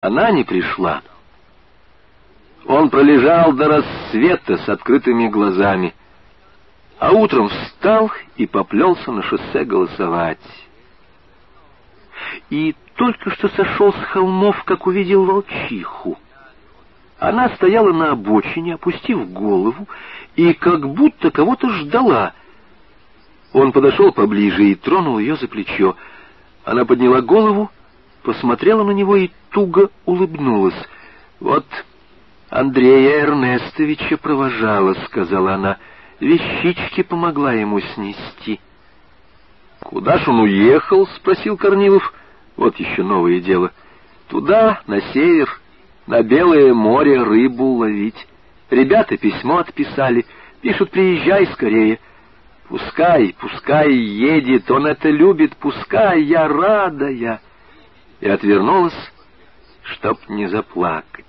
Она не пришла. Он пролежал до рассвета с открытыми глазами, а утром встал и поплелся на шоссе голосовать. И только что сошел с холмов, как увидел волчиху. Она стояла на обочине, опустив голову, и как будто кого-то ждала. Он подошел поближе и тронул ее за плечо. Она подняла голову посмотрела на него и туго улыбнулась. «Вот Андрея Эрнестовича провожала», — сказала она. «Вещички помогла ему снести». «Куда ж он уехал?» — спросил Корнилов. «Вот еще новое дело. Туда, на север, на Белое море рыбу ловить. Ребята письмо отписали. Пишут, приезжай скорее». Пускай, пускай едет, он это любит, пускай, я рада я и отвернулась, чтоб не заплакать.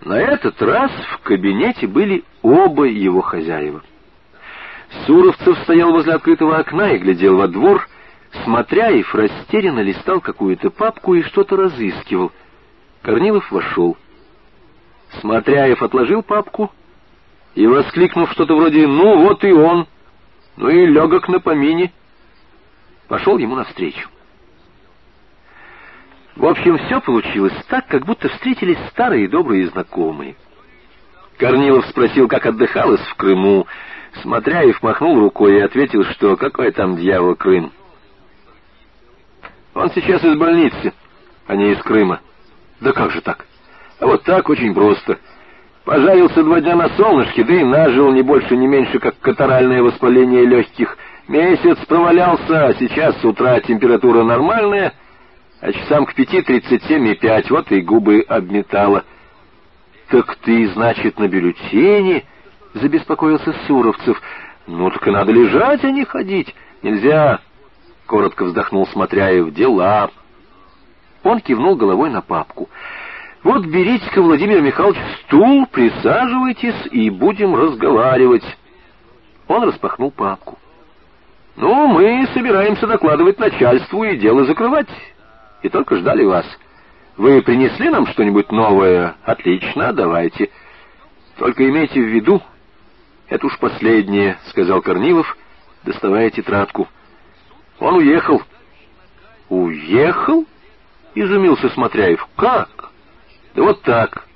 На этот раз в кабинете были оба его хозяева. Суровцев стоял возле открытого окна и глядел во двор, Смотряев растерянно листал какую-то папку и что-то разыскивал. Корнилов вошел. Смотряев отложил папку и, воскликнув что-то вроде «Ну, вот и он!», ну и легок на помине, пошел ему навстречу. В общем, все получилось так, как будто встретились старые добрые знакомые. Корнилов спросил, как отдыхалось в Крыму. Смотряев махнул рукой и ответил, что какой там дьявол Крым. Он сейчас из больницы, а не из Крыма. Да как же так? А вот так очень просто. Пожарился два дня на солнышке, да и нажил не больше, не меньше, как катаральное воспаление легких – Месяц провалялся, а сейчас с утра температура нормальная, а часам к пяти тридцать семь и пять, вот и губы обметала. «Так ты, значит, на бюллетене?» — забеспокоился Суровцев. «Ну, так и надо лежать, а не ходить. Нельзя!» — коротко вздохнул Смотряев. «Дела!» Он кивнул головой на папку. «Вот берите-ка, Владимир Михайлович, стул, присаживайтесь и будем разговаривать». Он распахнул папку. Ну, мы собираемся докладывать начальству и дело закрывать. И только ждали вас. Вы принесли нам что-нибудь новое? Отлично, давайте. Только имейте в виду, это уж последнее, сказал Корнилов, доставая тетрадку. Он уехал. Уехал? Изумился Смотряев. Как? Да вот так.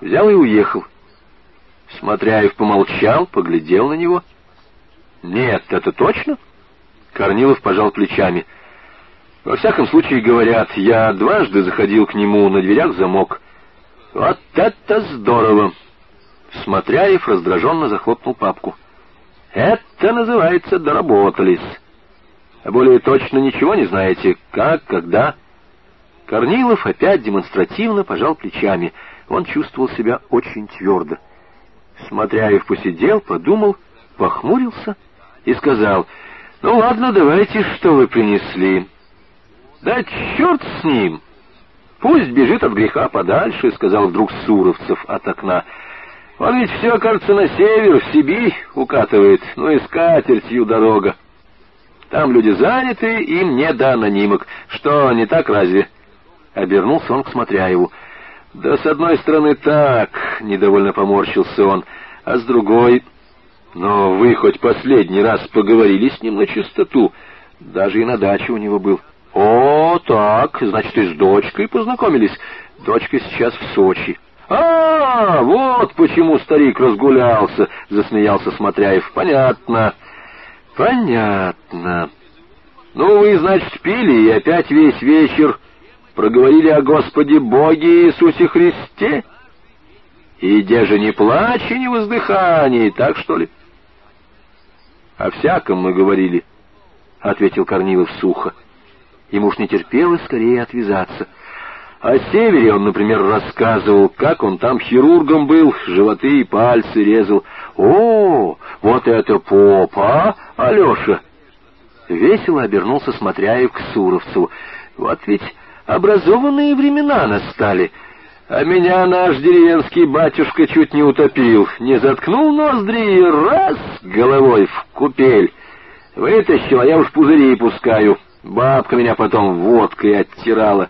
Взял и уехал. Смотряев помолчал, поглядел на него. Нет, это точно? Корнилов пожал плечами. Во всяком случае, говорят, я дважды заходил к нему, на дверях замок. Вот это здорово! Смотряев раздраженно захлопнул папку. Это называется «доработались». А более точно ничего не знаете, как, когда. Корнилов опять демонстративно пожал плечами. Он чувствовал себя очень твердо. Смотряев посидел, подумал, похмурился и сказал — «Ну ладно, давайте, что вы принесли?» «Да черт с ним! Пусть бежит от греха подальше», — сказал вдруг Суровцев от окна. «Он ведь все, кажется, на север, в Сибирь укатывает, ну и скатертью дорога. Там люди заняты, им не до анонимок. Что, не так разве?» Обернулся он к Смотряеву. «Да с одной стороны так», — недовольно поморщился он, — «а с другой...» Но вы хоть последний раз поговорили с ним на чистоту. Даже и на даче у него был. О, так, значит, и с дочкой познакомились. Дочка сейчас в Сочи. А, вот почему старик разгулялся, засмеялся Смотряев. Понятно. Понятно. Ну, вы, значит, пили и опять весь вечер проговорили о Господе Боге Иисусе Христе? И где же не плачь и не воздыхание, так что ли? О всяком мы говорили, — ответил Корнилов сухо. Ему уж не терпелось скорее отвязаться. О севере он, например, рассказывал, как он там хирургом был, животы и пальцы резал. «О, вот это попа, а, Алеша!» Весело обернулся Смотряев к Суровцеву. «Вот ведь образованные времена настали!» А меня наш деревенский батюшка чуть не утопил. Не заткнул ноздри и раз головой в купель. Вытащил, а я уж пузыри пускаю. Бабка меня потом водкой оттирала.